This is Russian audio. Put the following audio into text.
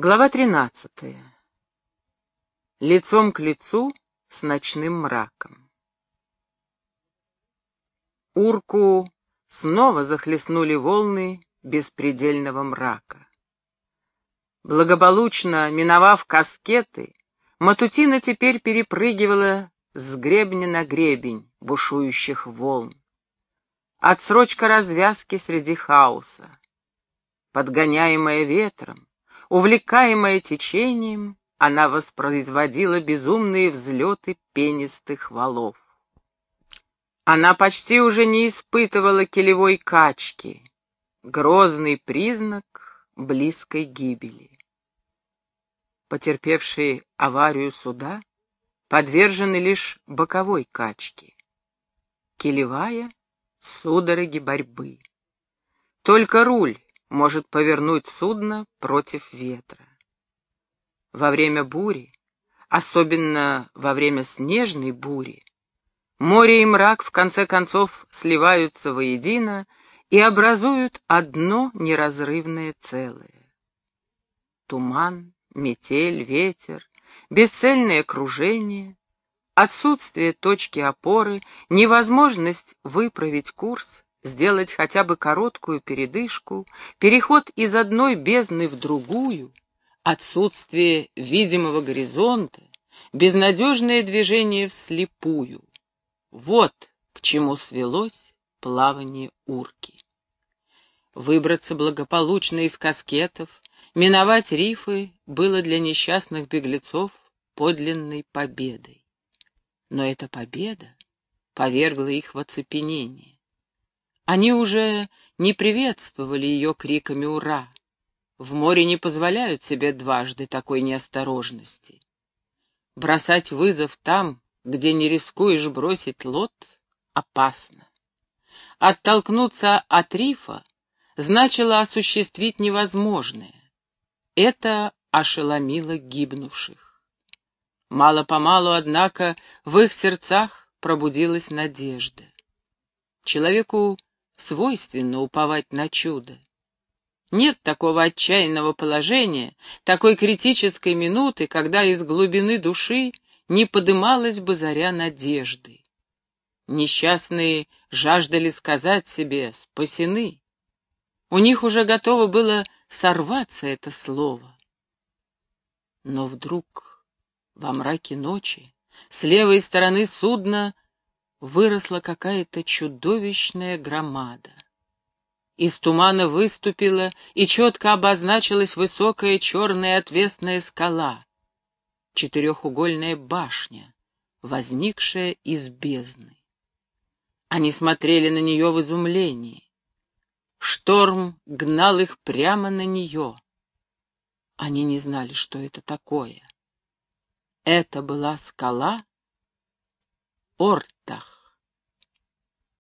Глава тринадцатая. Лицом к лицу с ночным мраком. Урку снова захлестнули волны беспредельного мрака. Благополучно миновав каскеты, Матутина теперь перепрыгивала с гребня на гребень бушующих волн. Отсрочка развязки среди хаоса. Подгоняемая ветром, Увлекаемая течением, она воспроизводила безумные взлеты пенистых валов. Она почти уже не испытывала килевой качки, грозный признак близкой гибели. Потерпевшие аварию суда подвержены лишь боковой качке. Килевая — судороги борьбы. Только руль может повернуть судно против ветра. Во время бури, особенно во время снежной бури, море и мрак в конце концов сливаются воедино и образуют одно неразрывное целое. Туман, метель, ветер, бесцельное кружение, отсутствие точки опоры, невозможность выправить курс сделать хотя бы короткую передышку, переход из одной бездны в другую, отсутствие видимого горизонта, безнадежное движение вслепую. Вот к чему свелось плавание урки. Выбраться благополучно из каскетов, миновать рифы было для несчастных беглецов подлинной победой. Но эта победа повергла их в оцепенение. Они уже не приветствовали ее криками «Ура!». В море не позволяют себе дважды такой неосторожности. Бросать вызов там, где не рискуешь бросить лот, опасно. Оттолкнуться от рифа значило осуществить невозможное. Это ошеломило гибнувших. Мало-помалу, однако, в их сердцах пробудилась надежда. Человеку свойственно уповать на чудо. Нет такого отчаянного положения, такой критической минуты, когда из глубины души не подымалась бы заря надежды. Несчастные жаждали сказать себе «спасены». У них уже готово было сорваться это слово. Но вдруг во мраке ночи с левой стороны судна выросла какая-то чудовищная громада. Из тумана выступила и четко обозначилась высокая черная отвесная скала, четырехугольная башня, возникшая из бездны. Они смотрели на нее в изумлении. Шторм гнал их прямо на нее. Они не знали, что это такое. Это была скала, Ортах.